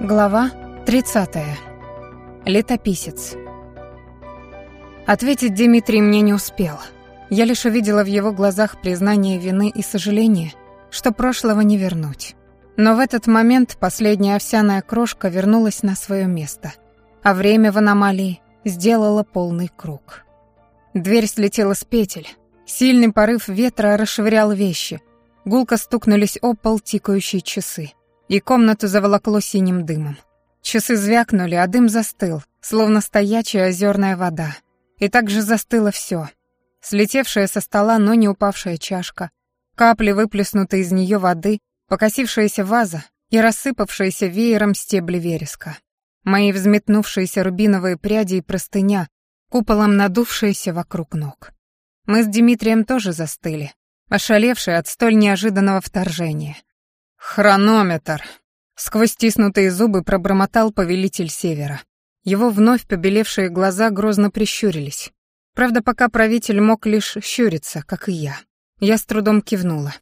Глава 30. Летописец. Ответить Дмитрий мне не успел. Я лишь увидела в его глазах признание вины и сожаление, что прошлого не вернуть. Но в этот момент последняя овсяная крошка вернулась на свое место, а время в аномалии сделало полный круг. Дверь слетела с петель, сильный порыв ветра расшвырял вещи, гулко стукнулись о пол тикающие часы — и комнату заволокло синим дымом. Часы звякнули, а дым застыл, словно стоячая озерная вода. И так же застыло все. Слетевшая со стола, но не упавшая чашка, капли выплеснутой из нее воды, покосившаяся ваза и рассыпавшиеся веером стебли вереска. Мои взметнувшиеся рубиновые пряди и простыня, куполом надувшиеся вокруг ног. Мы с Дмитрием тоже застыли, ошалевшие от столь неожиданного вторжения. «Хронометр!» Сквозь стиснутые зубы пробормотал повелитель Севера. Его вновь побелевшие глаза грозно прищурились. Правда, пока правитель мог лишь щуриться, как и я. Я с трудом кивнула.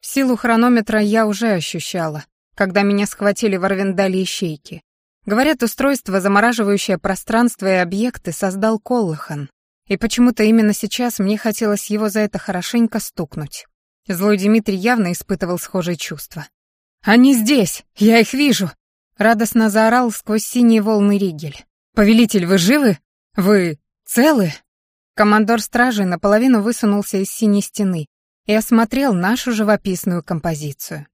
Силу хронометра я уже ощущала, когда меня схватили в Арвендале ищейки. Говорят, устройство, замораживающее пространство и объекты, создал Коллахан. И почему-то именно сейчас мне хотелось его за это хорошенько стукнуть. Злой Дмитрий явно испытывал схожие чувства. «Они здесь! Я их вижу!» — радостно заорал сквозь синие волны Ригель. «Повелитель, вы живы? Вы целы?» Командор стражи наполовину высунулся из синей стены и осмотрел нашу живописную композицию.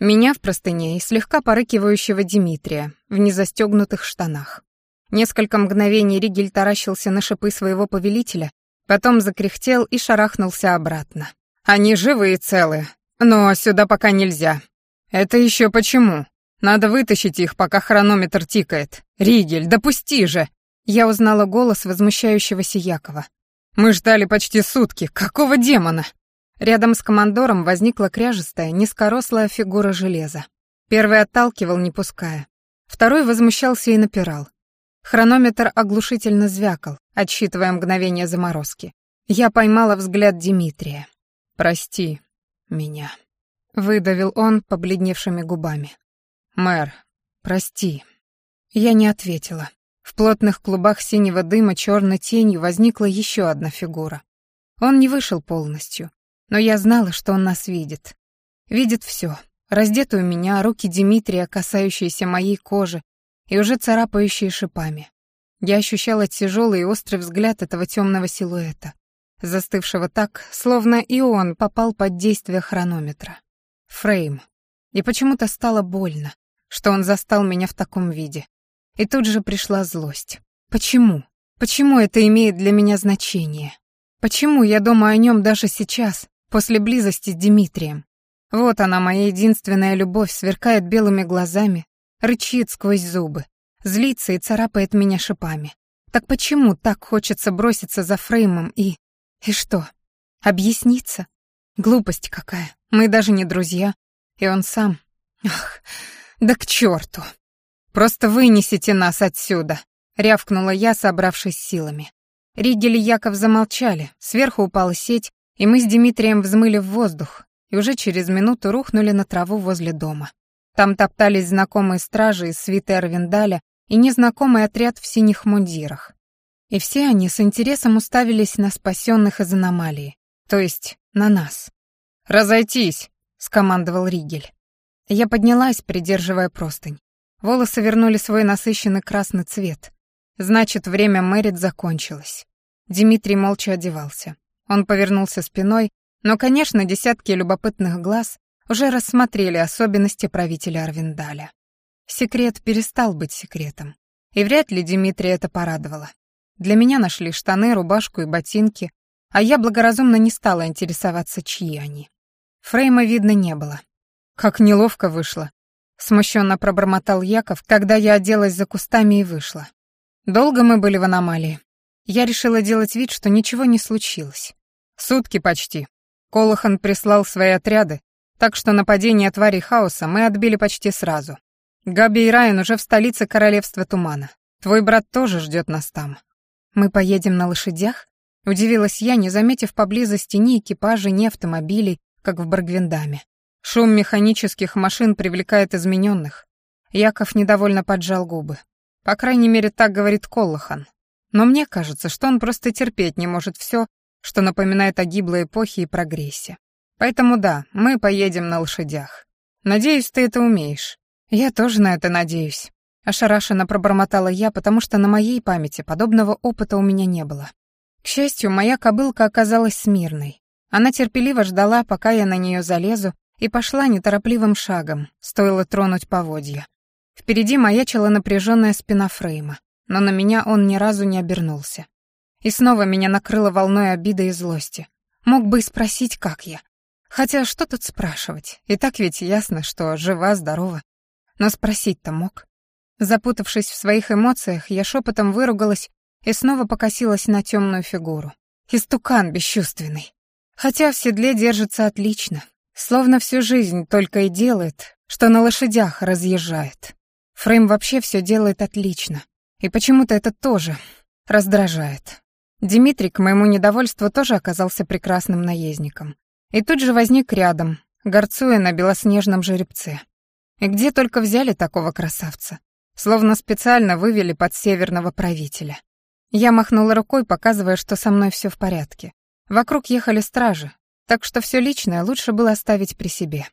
Меня в простыне и слегка порыкивающего Дмитрия в незастегнутых штанах. Несколько мгновений Ригель таращился на шипы своего повелителя, потом закряхтел и шарахнулся обратно. «Они живы и целы, но сюда пока нельзя. «Это еще почему? Надо вытащить их, пока хронометр тикает. Ригель, допусти же!» Я узнала голос возмущающегося Якова. «Мы ждали почти сутки. Какого демона?» Рядом с командором возникла кряжестая, низкорослая фигура железа. Первый отталкивал, не пуская. Второй возмущался и напирал. Хронометр оглушительно звякал, отсчитывая мгновение заморозки. Я поймала взгляд Дмитрия. «Прости меня» выдавил он побледневшими губами. «Мэр, прости». Я не ответила. В плотных клубах синего дыма черной тенью возникла еще одна фигура. Он не вышел полностью, но я знала, что он нас видит. Видит все. Раздетую меня, руки Дмитрия, касающиеся моей кожи и уже царапающие шипами. Я ощущала тяжелый и острый взгляд этого темного силуэта, застывшего так, словно и он попал под действие хронометра. Фрейм. И почему-то стало больно, что он застал меня в таком виде. И тут же пришла злость. Почему? Почему это имеет для меня значение? Почему я думаю о нем даже сейчас, после близости с Дмитрием? Вот она, моя единственная любовь, сверкает белыми глазами, рычит сквозь зубы, злится и царапает меня шипами. Так почему так хочется броситься за Фреймом и... И что? Объясниться? Глупость какая. Мы даже не друзья. И он сам. Ах, да к черту! Просто вынесите нас отсюда!» — рявкнула я, собравшись силами. Ригель и Яков замолчали, сверху упала сеть, и мы с Дмитрием взмыли в воздух, и уже через минуту рухнули на траву возле дома. Там топтались знакомые стражи из свиты Арвиндаля и незнакомый отряд в синих мундирах. И все они с интересом уставились на спасенных из аномалии, то есть на нас. «Разойтись!» — скомандовал Ригель. Я поднялась, придерживая простынь. Волосы вернули свой насыщенный красный цвет. Значит, время Мэрит закончилось. Дмитрий молча одевался. Он повернулся спиной, но, конечно, десятки любопытных глаз уже рассмотрели особенности правителя Арвиндаля. Секрет перестал быть секретом. И вряд ли Дмитрия это порадовало. Для меня нашли штаны, рубашку и ботинки, а я благоразумно не стала интересоваться, чьи они. Фрейма видно не было. Как неловко вышло. Смущенно пробормотал Яков, когда я оделась за кустами и вышла. Долго мы были в аномалии. Я решила делать вид, что ничего не случилось. Сутки почти. Колохан прислал свои отряды, так что нападение тварей хаоса мы отбили почти сразу. Габи и Райан уже в столице Королевства Тумана. Твой брат тоже ждет нас там. Мы поедем на лошадях? Удивилась я, не заметив поблизости ни экипажа, ни автомобилей, как в Баргвиндаме. Шум механических машин привлекает измененных. Яков недовольно поджал губы. По крайней мере, так говорит Коллахан. Но мне кажется, что он просто терпеть не может все, что напоминает о гиблой эпохе и прогрессе. Поэтому да, мы поедем на лошадях. Надеюсь, ты это умеешь. Я тоже на это надеюсь. Ошарашенно пробормотала я, потому что на моей памяти подобного опыта у меня не было. К счастью, моя кобылка оказалась смирной. Она терпеливо ждала, пока я на нее залезу, и пошла неторопливым шагом, стоило тронуть поводья. Впереди маячила напряженная спина Фрейма, но на меня он ни разу не обернулся. И снова меня накрыло волной обиды и злости. Мог бы и спросить, как я. Хотя что тут спрашивать? И так ведь ясно, что жива, здорова. Но спросить-то мог. Запутавшись в своих эмоциях, я шепотом выругалась и снова покосилась на темную фигуру. Истукан бесчувственный. Хотя в седле держится отлично, словно всю жизнь только и делает, что на лошадях разъезжает. Фрейм вообще все делает отлично, и почему-то это тоже раздражает. Дмитрий, к моему недовольству, тоже оказался прекрасным наездником. И тут же возник рядом, горцуя на белоснежном жеребце. И где только взяли такого красавца? Словно специально вывели под северного правителя. Я махнула рукой, показывая, что со мной все в порядке. Вокруг ехали стражи, так что все личное лучше было оставить при себе.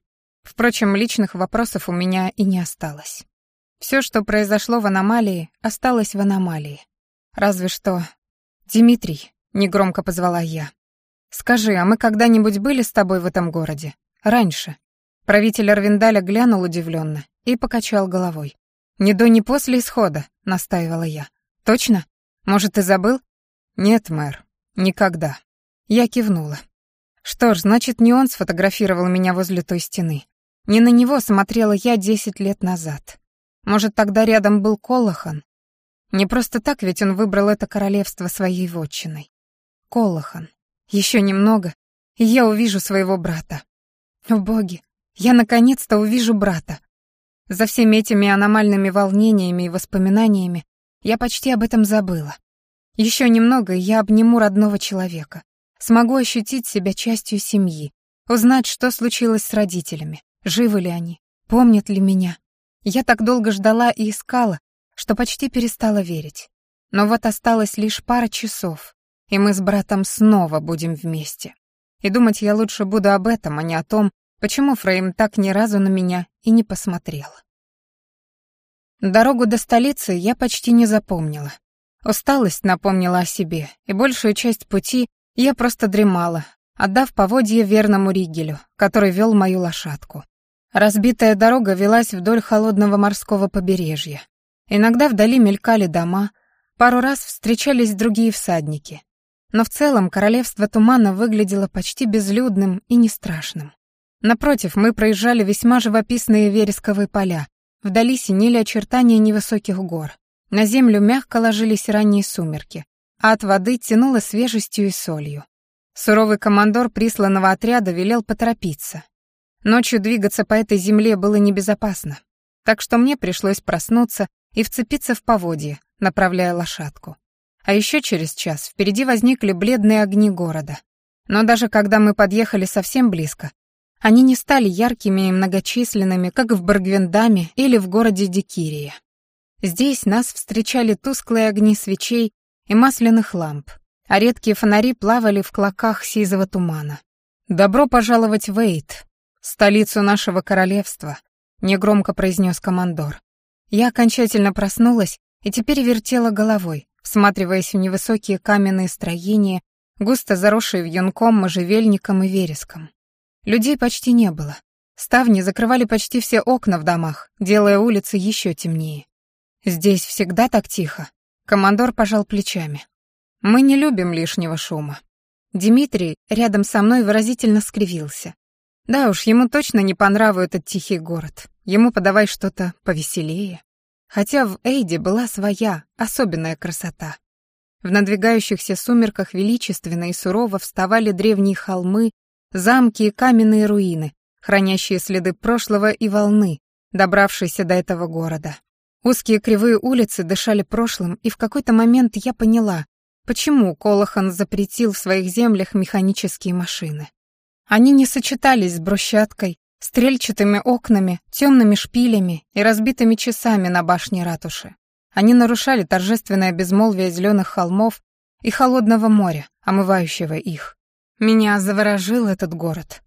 Впрочем, личных вопросов у меня и не осталось. Все, что произошло в аномалии, осталось в аномалии. Разве что... «Димитрий», — негромко позвала я. «Скажи, а мы когда-нибудь были с тобой в этом городе? Раньше?» Правитель Арвиндаля глянул удивленно и покачал головой. «Ни до, ни после исхода», — настаивала я. «Точно? Может, ты забыл?» «Нет, мэр, никогда». Я кивнула. Что ж, значит, не он сфотографировал меня возле той стены. Не на него смотрела я десять лет назад. Может, тогда рядом был Колохан? Не просто так ведь он выбрал это королевство своей вотчиной. Колохан. Еще немного, и я увижу своего брата. О боги, я наконец-то увижу брата. За всеми этими аномальными волнениями и воспоминаниями я почти об этом забыла. Еще немного, и я обниму родного человека. Смогу ощутить себя частью семьи, узнать, что случилось с родителями, живы ли они, помнят ли меня. Я так долго ждала и искала, что почти перестала верить. Но вот осталось лишь пара часов, и мы с братом снова будем вместе. И думать я лучше буду об этом, а не о том, почему Фрейм так ни разу на меня и не посмотрел. Дорогу до столицы я почти не запомнила. Усталость напомнила о себе, и большую часть пути я просто дремала, отдав поводье верному Ригелю, который вел мою лошадку. Разбитая дорога велась вдоль холодного морского побережья. Иногда вдали мелькали дома, пару раз встречались другие всадники. Но в целом королевство тумана выглядело почти безлюдным и не страшным. Напротив, мы проезжали весьма живописные вересковые поля. Вдали синели очертания невысоких гор. На землю мягко ложились ранние сумерки от воды тянуло свежестью и солью. Суровый командор присланного отряда велел поторопиться. Ночью двигаться по этой земле было небезопасно, так что мне пришлось проснуться и вцепиться в поводье, направляя лошадку. А еще через час впереди возникли бледные огни города. Но даже когда мы подъехали совсем близко, они не стали яркими и многочисленными, как в Баргвендаме или в городе Дикирия. Здесь нас встречали тусклые огни свечей и масляных ламп, а редкие фонари плавали в клоках сизого тумана. «Добро пожаловать в Эйт, столицу нашего королевства», — негромко произнес командор. Я окончательно проснулась и теперь вертела головой, всматриваясь в невысокие каменные строения, густо заросшие вьюнком, можжевельником и вереском. Людей почти не было. Ставни закрывали почти все окна в домах, делая улицы еще темнее. «Здесь всегда так тихо?» Командор пожал плечами. «Мы не любим лишнего шума». Дмитрий рядом со мной выразительно скривился. Да уж, ему точно не по нраву этот тихий город. Ему подавай что-то повеселее. Хотя в Эйде была своя, особенная красота. В надвигающихся сумерках величественно и сурово вставали древние холмы, замки и каменные руины, хранящие следы прошлого и волны, добравшиеся до этого города. Узкие кривые улицы дышали прошлым, и в какой-то момент я поняла, почему Колохан запретил в своих землях механические машины. Они не сочетались с брусчаткой, стрельчатыми окнами, темными шпилями и разбитыми часами на башне ратуши. Они нарушали торжественное безмолвие зеленых холмов и холодного моря, омывающего их. Меня заворожил этот город.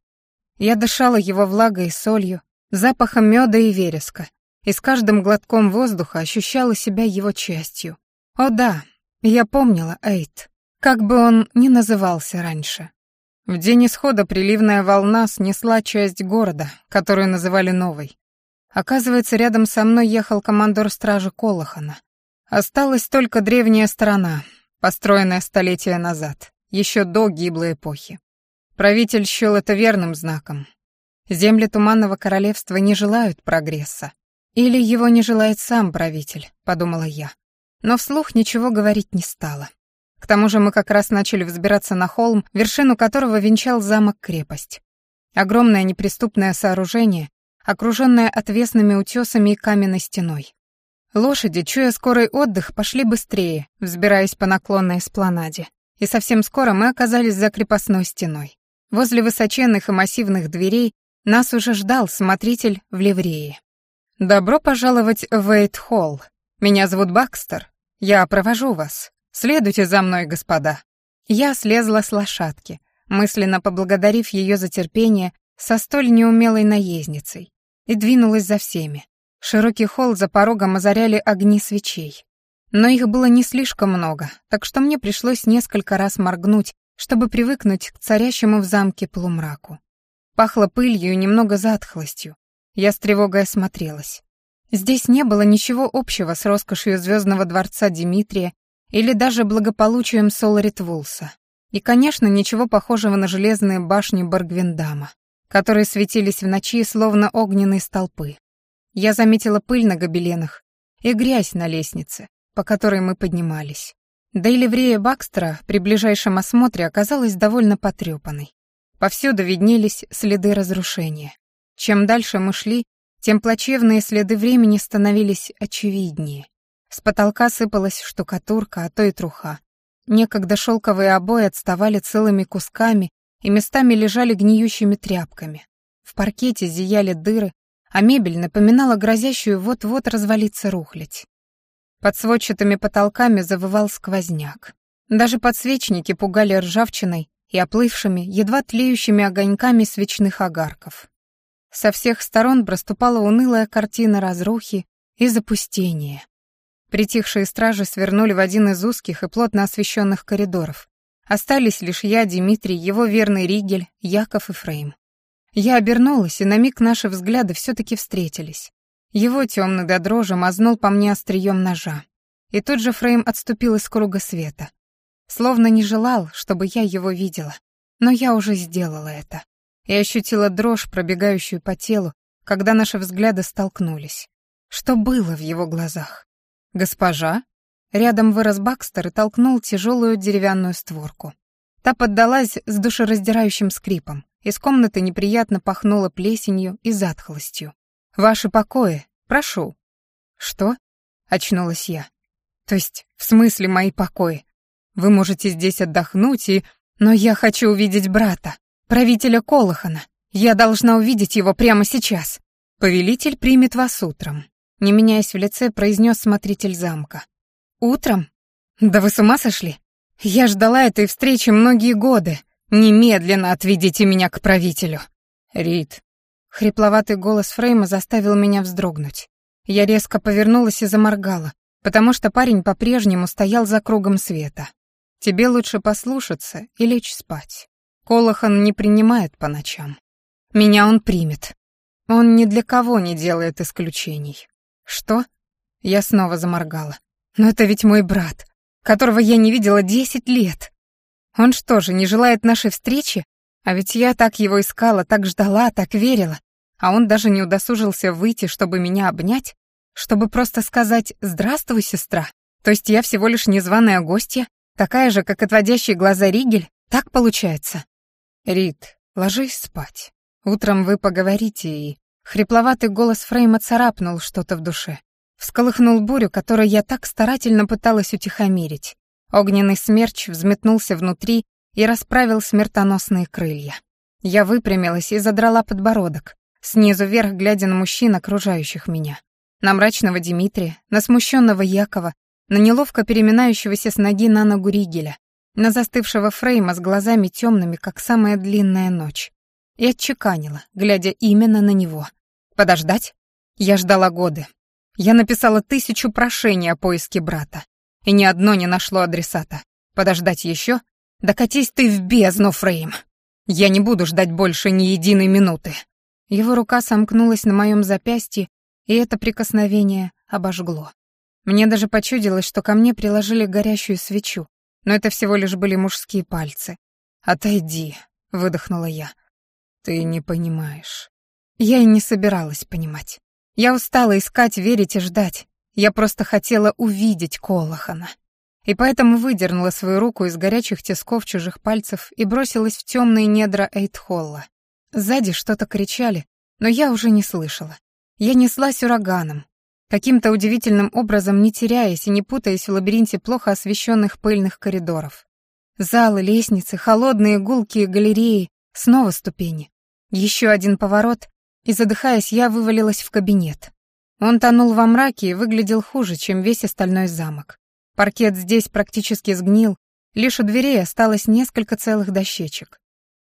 Я дышала его влагой и солью, запахом меда и вереска, и с каждым глотком воздуха ощущала себя его частью. О да, я помнила Эйт, как бы он ни назывался раньше. В день исхода приливная волна снесла часть города, которую называли Новой. Оказывается, рядом со мной ехал командор стражи Колохана. Осталась только древняя страна, построенная столетия назад, еще до гиблой эпохи. Правитель счел это верным знаком. Земли Туманного Королевства не желают прогресса. «Или его не желает сам правитель», — подумала я. Но вслух ничего говорить не стала. К тому же мы как раз начали взбираться на холм, вершину которого венчал замок-крепость. Огромное неприступное сооружение, окруженное отвесными утесами и каменной стеной. Лошади, чуя скорый отдых, пошли быстрее, взбираясь по наклонной эспланаде. И совсем скоро мы оказались за крепостной стеной. Возле высоченных и массивных дверей нас уже ждал смотритель в ливрее. «Добро пожаловать в Эйт-Холл. Меня зовут Бакстер. Я провожу вас. Следуйте за мной, господа». Я слезла с лошадки, мысленно поблагодарив ее за терпение со столь неумелой наездницей, и двинулась за всеми. Широкий холл за порогом озаряли огни свечей. Но их было не слишком много, так что мне пришлось несколько раз моргнуть, чтобы привыкнуть к царящему в замке полумраку. Пахло пылью и немного затхлостью, я с тревогой осмотрелась. Здесь не было ничего общего с роскошью звездного дворца Димитрия или даже благополучием Соларит Вулса. И, конечно, ничего похожего на железные башни Баргвиндама, которые светились в ночи словно огненные столпы. Я заметила пыль на гобеленах и грязь на лестнице, по которой мы поднимались. Да и ливрея Бакстера при ближайшем осмотре оказалась довольно потрепанной. Повсюду виднелись следы разрушения. Чем дальше мы шли, тем плачевные следы времени становились очевиднее. С потолка сыпалась штукатурка, а то и труха. Некогда шелковые обои отставали целыми кусками и местами лежали гниющими тряпками. В паркете зияли дыры, а мебель напоминала грозящую вот-вот развалиться рухлядь. Под сводчатыми потолками завывал сквозняк. Даже подсвечники пугали ржавчиной и оплывшими, едва тлеющими огоньками свечных огарков. Со всех сторон проступала унылая картина разрухи и запустения. Притихшие стражи свернули в один из узких и плотно освещенных коридоров. Остались лишь я, Дмитрий, его верный Ригель, Яков и Фрейм. Я обернулась, и на миг наши взгляды все-таки встретились. Его темный до дрожи мазнул по мне острием ножа. И тут же Фрейм отступил из круга света. Словно не желал, чтобы я его видела. Но я уже сделала это. Я ощутила дрожь, пробегающую по телу, когда наши взгляды столкнулись. Что было в его глазах? «Госпожа?» Рядом вырос Бакстер и толкнул тяжелую деревянную створку. Та поддалась с душераздирающим скрипом. Из комнаты неприятно пахнуло плесенью и затхлостью. «Ваши покои, прошу». «Что?» — очнулась я. «То есть, в смысле мои покои? Вы можете здесь отдохнуть и... Но я хочу увидеть брата!» правителя Колохана. Я должна увидеть его прямо сейчас. Повелитель примет вас утром. Не меняясь в лице, произнес смотритель замка. Утром? Да вы с ума сошли? Я ждала этой встречи многие годы. Немедленно отведите меня к правителю. Рид. Хрипловатый голос Фрейма заставил меня вздрогнуть. Я резко повернулась и заморгала, потому что парень по-прежнему стоял за кругом света. Тебе лучше послушаться и лечь спать. Колохан не принимает по ночам. Меня он примет. Он ни для кого не делает исключений. Что? Я снова заморгала. Но это ведь мой брат, которого я не видела десять лет. Он что же, не желает нашей встречи? А ведь я так его искала, так ждала, так верила. А он даже не удосужился выйти, чтобы меня обнять, чтобы просто сказать «Здравствуй, сестра». То есть я всего лишь незваная гостья, такая же, как отводящий глаза Ригель, так получается. Рид, ложись спать. Утром вы поговорите и...» Хрипловатый голос Фрейма царапнул что-то в душе. Всколыхнул бурю, которую я так старательно пыталась утихомирить. Огненный смерч взметнулся внутри и расправил смертоносные крылья. Я выпрямилась и задрала подбородок, снизу вверх глядя на мужчин, окружающих меня. На мрачного Дмитрия, на смущенного Якова, на неловко переминающегося с ноги на ногу Ригеля, на застывшего Фрейма с глазами темными, как самая длинная ночь. И отчеканила, глядя именно на него. «Подождать? Я ждала годы. Я написала тысячу прошений о поиске брата, и ни одно не нашло адресата. Подождать еще? Да катись ты в бездну, Фрейм! Я не буду ждать больше ни единой минуты!» Его рука сомкнулась на моем запястье, и это прикосновение обожгло. Мне даже почудилось, что ко мне приложили горящую свечу, но это всего лишь были мужские пальцы. «Отойди», — выдохнула я. «Ты не понимаешь». Я и не собиралась понимать. Я устала искать, верить и ждать. Я просто хотела увидеть Колохана. И поэтому выдернула свою руку из горячих тисков чужих пальцев и бросилась в темные недра Эйтхолла. Сзади что-то кричали, но я уже не слышала. Я неслась ураганом, каким-то удивительным образом не теряясь и не путаясь в лабиринте плохо освещенных пыльных коридоров. Залы, лестницы, холодные гулкие галереи, снова ступени. Еще один поворот, и, задыхаясь, я вывалилась в кабинет. Он тонул во мраке и выглядел хуже, чем весь остальной замок. Паркет здесь практически сгнил, лишь у дверей осталось несколько целых дощечек.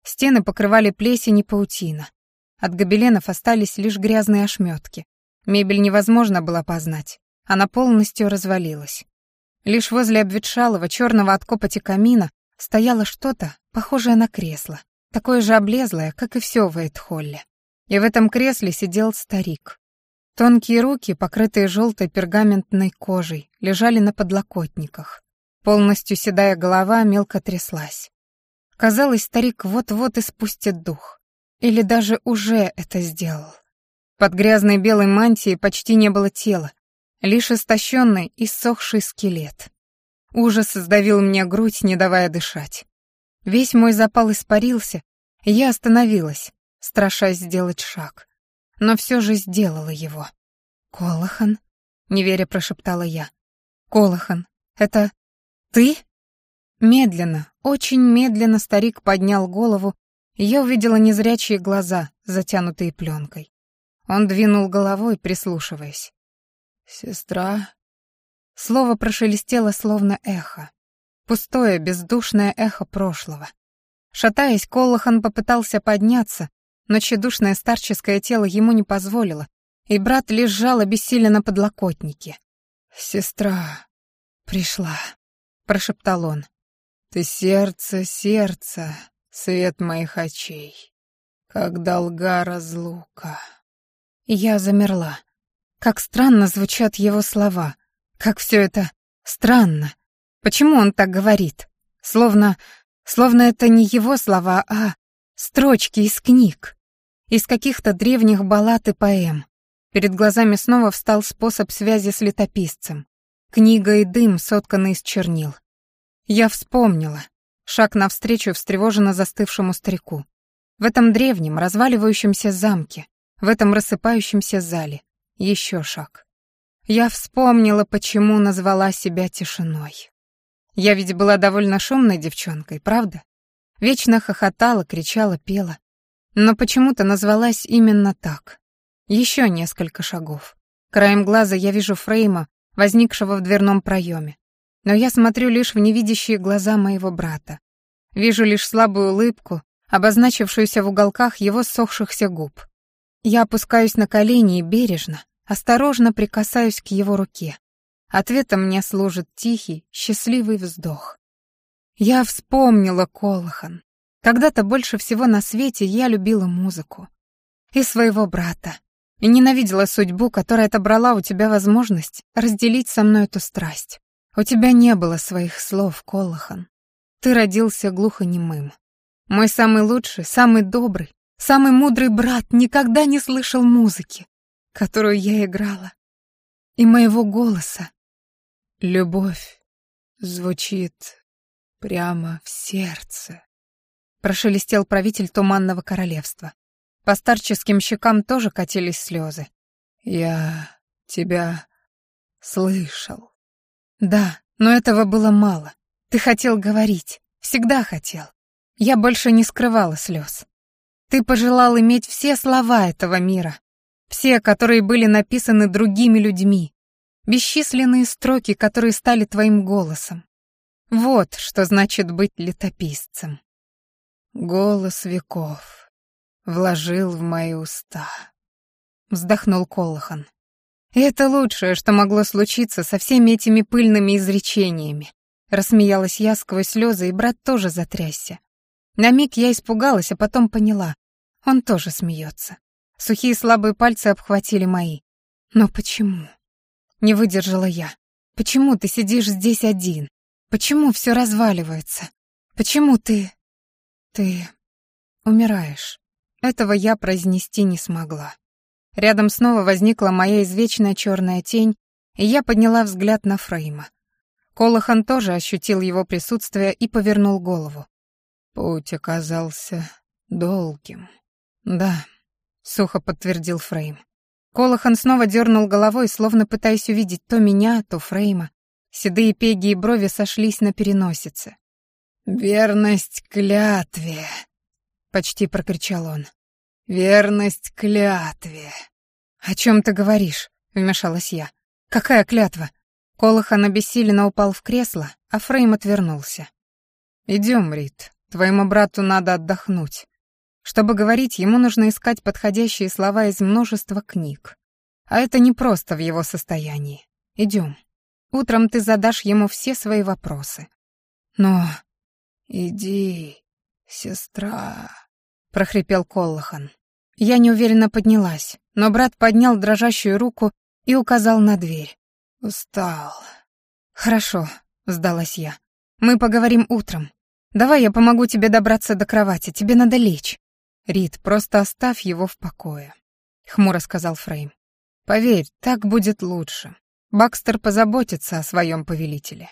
Стены покрывали плесень и паутина. От гобеленов остались лишь грязные ошметки. Мебель невозможно было познать. Она полностью развалилась. Лишь возле обветшалого черного от копоти камина стояло что-то, похожее на кресло, такое же облезлое, как и все в Эйтхолле. И в этом кресле сидел старик. Тонкие руки, покрытые желтой пергаментной кожей, лежали на подлокотниках. Полностью седая голова мелко тряслась. Казалось, старик вот-вот испустит дух. Или даже уже это сделал. Под грязной белой мантией почти не было тела, лишь истощенный и сохший скелет. Ужас сдавил мне грудь, не давая дышать. Весь мой запал испарился, и я остановилась, страшась сделать шаг. Но все же сделала его. «Колохан?» — неверя прошептала я. «Колохан, это ты?» Медленно, очень медленно старик поднял голову, и я увидела незрячие глаза, затянутые пленкой. Он двинул головой, прислушиваясь. «Сестра?» Слово прошелестело, словно эхо. Пустое, бездушное эхо прошлого. Шатаясь, Колохан попытался подняться, но тщедушное старческое тело ему не позволило, и брат лишь жал обессиленно на подлокотнике. «Сестра пришла», — прошептал он. «Ты сердце, сердце, свет моих очей, как долга разлука». Я замерла. Как странно звучат его слова. Как все это странно. Почему он так говорит? Словно... Словно это не его слова, а строчки из книг. Из каких-то древних баллад и поэм. Перед глазами снова встал способ связи с летописцем. Книга и дым, сотканный из чернил. Я вспомнила. Шаг навстречу встревоженно застывшему старику. В этом древнем, разваливающемся замке, в этом рассыпающемся зале. Еще шаг. Я вспомнила, почему назвала себя тишиной. Я ведь была довольно шумной девчонкой, правда? Вечно хохотала, кричала, пела. Но почему-то назвалась именно так. Еще несколько шагов. Краем глаза я вижу Фрейма, возникшего в дверном проеме. Но я смотрю лишь в невидящие глаза моего брата. Вижу лишь слабую улыбку, обозначившуюся в уголках его сохшихся губ. Я опускаюсь на колени и бережно, осторожно прикасаюсь к его руке. Ответом мне служит тихий, счастливый вздох. Я вспомнила Колохан. Когда-то больше всего на свете я любила музыку. И своего брата. И ненавидела судьбу, которая отобрала у тебя возможность разделить со мной эту страсть. У тебя не было своих слов, Колохан. Ты родился глухонемым. Мой самый лучший, самый добрый, Самый мудрый брат никогда не слышал музыки, которую я играла, и моего голоса. Любовь звучит прямо в сердце. Прошелестел правитель Туманного Королевства. По старческим щекам тоже катились слезы. «Я тебя слышал». «Да, но этого было мало. Ты хотел говорить. Всегда хотел. Я больше не скрывала слез. Ты пожелал иметь все слова этого мира, все, которые были написаны другими людьми, бесчисленные строки, которые стали твоим голосом. Вот что значит быть летописцем. Голос веков вложил в мои уста. Вздохнул Колохан. Это лучшее, что могло случиться со всеми этими пыльными изречениями. Рассмеялась я сквозь слезы, и брат тоже затрясся. На миг я испугалась, а потом поняла. Он тоже смеется. Сухие слабые пальцы обхватили мои. Но почему? Не выдержала я. Почему ты сидишь здесь один? Почему все разваливается? Почему ты... Ты... умираешь? Этого я произнести не смогла. Рядом снова возникла моя извечная черная тень, и я подняла взгляд на Фрейма. Колохан тоже ощутил его присутствие и повернул голову. Путь оказался долгим. «Да», — сухо подтвердил Фрейм. Колохан снова дернул головой, словно пытаясь увидеть то меня, то Фрейма. Седые пеги и брови сошлись на переносице. «Верность клятве!» — почти прокричал он. «Верность клятве!» «О чем ты говоришь?» — вмешалась я. «Какая клятва?» Колохан обессиленно упал в кресло, а Фрейм отвернулся. «Идем, Рит. Твоему брату надо отдохнуть. Чтобы говорить, ему нужно искать подходящие слова из множества книг. А это не просто в его состоянии. Идем. Утром ты задашь ему все свои вопросы. Но... «Иди, сестра», — прохрипел Коллахан. Я неуверенно поднялась, но брат поднял дрожащую руку и указал на дверь. «Устал». «Хорошо», — сдалась я. «Мы поговорим утром. Давай я помогу тебе добраться до кровати, тебе надо лечь». «Рид, просто оставь его в покое», — хмуро сказал Фрейм. «Поверь, так будет лучше. Бакстер позаботится о своем повелителе».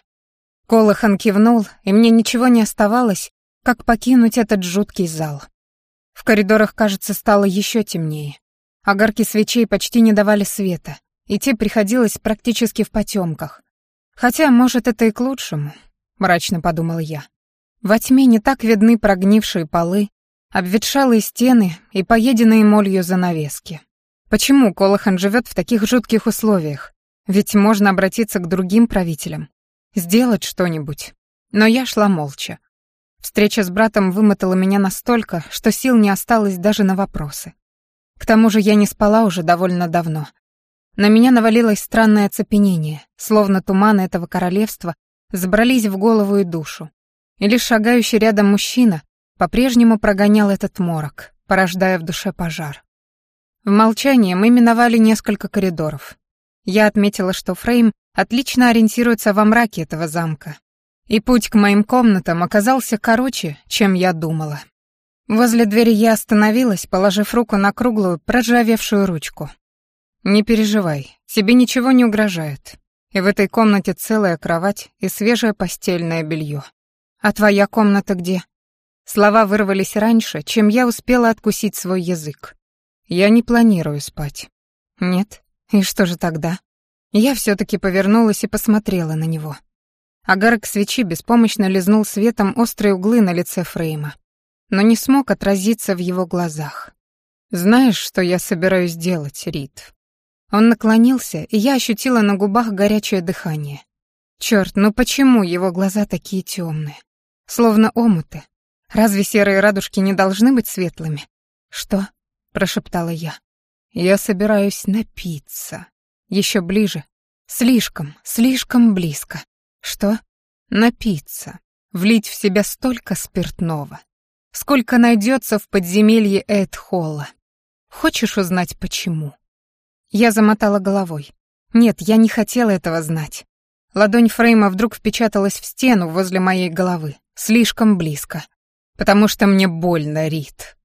Колыхан кивнул, и мне ничего не оставалось, как покинуть этот жуткий зал. В коридорах, кажется, стало еще темнее. Огарки свечей почти не давали света, идти приходилось практически в потемках. Хотя, может, это и к лучшему, мрачно подумал я. Во тьме не так видны прогнившие полы, обветшалые стены и поеденные молью занавески. Почему Колохан живет в таких жутких условиях? Ведь можно обратиться к другим правителям, сделать что-нибудь. Но я шла молча. Встреча с братом вымотала меня настолько, что сил не осталось даже на вопросы. К тому же я не спала уже довольно давно. На меня навалилось странное оцепенение, словно туманы этого королевства забрались в голову и душу. И лишь шагающий рядом мужчина, по-прежнему прогонял этот морок, порождая в душе пожар. В молчании мы миновали несколько коридоров. Я отметила, что Фрейм отлично ориентируется во мраке этого замка. И путь к моим комнатам оказался короче, чем я думала. Возле двери я остановилась, положив руку на круглую, прожавевшую ручку. «Не переживай, тебе ничего не угрожает. И в этой комнате целая кровать и свежее постельное белье. А твоя комната где?» Слова вырвались раньше, чем я успела откусить свой язык. Я не планирую спать. Нет? И что же тогда? Я все таки повернулась и посмотрела на него. Огарок свечи беспомощно лизнул светом острые углы на лице Фрейма, но не смог отразиться в его глазах. «Знаешь, что я собираюсь делать, Рид?» Он наклонился, и я ощутила на губах горячее дыхание. Черт, ну почему его глаза такие темные, Словно омуты, Разве серые радужки не должны быть светлыми? Что? прошептала я. Я собираюсь напиться. Еще ближе. Слишком, слишком близко. Что? Напиться. Влить в себя столько спиртного. Сколько найдется в подземелье Эдхолла. Хочешь узнать почему? Я замотала головой. Нет, я не хотела этого знать. Ладонь Фрейма вдруг впечаталась в стену возле моей головы, слишком близко. «Потому что мне больно, Рит.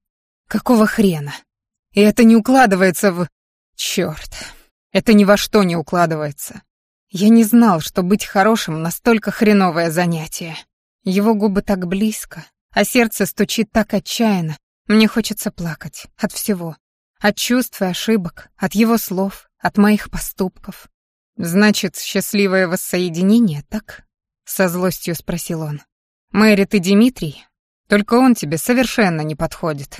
Какого хрена? И это не укладывается в... Чёрт, это ни во что не укладывается. Я не знал, что быть хорошим — настолько хреновое занятие. Его губы так близко, а сердце стучит так отчаянно. Мне хочется плакать от всего. От чувств и ошибок, от его слов, от моих поступков. «Значит, счастливое воссоединение, так?» — со злостью спросил он. «Мэри, ты Димитрий? Только он тебе совершенно не подходит».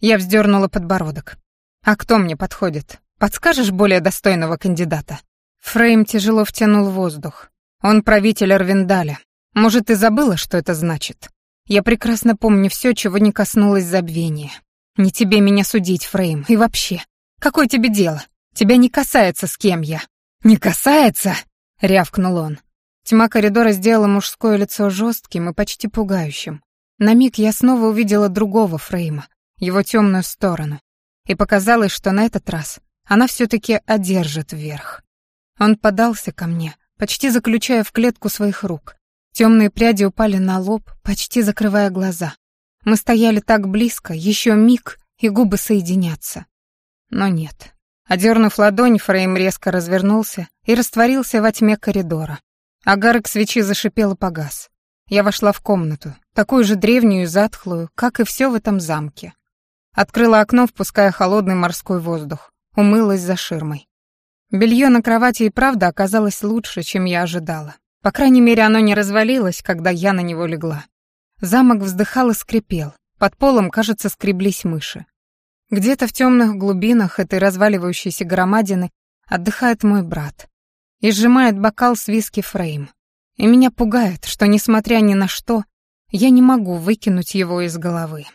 Я вздернула подбородок. «А кто мне подходит? Подскажешь более достойного кандидата?» Фрейм тяжело втянул воздух. «Он правитель Арвиндаля. Может, ты забыла, что это значит? Я прекрасно помню все, чего не коснулось забвения. Не тебе меня судить, Фрейм, и вообще. Какое тебе дело? Тебя не касается, с кем я». «Не касается?» — рявкнул он. Тьма коридора сделала мужское лицо жестким и почти пугающим. На миг я снова увидела другого Фрейма, его темную сторону, и показалось, что на этот раз она все-таки одержит верх. Он подался ко мне, почти заключая в клетку своих рук. Темные пряди упали на лоб, почти закрывая глаза. Мы стояли так близко, еще миг, и губы соединятся. Но нет. Одернув ладонь, Фрейм резко развернулся и растворился во тьме коридора. Агарок свечи зашипел и погас. Я вошла в комнату, такую же древнюю и затхлую, как и все в этом замке. Открыла окно, впуская холодный морской воздух, умылась за ширмой. Белье на кровати и правда оказалось лучше, чем я ожидала. По крайней мере, оно не развалилось, когда я на него легла. Замок вздыхал и скрипел. Под полом, кажется, скреблись мыши. Где-то в темных глубинах этой разваливающейся громадины отдыхает мой брат и сжимает бокал с виски Фрейм. И меня пугает, что, несмотря ни на что, я не могу выкинуть его из головы.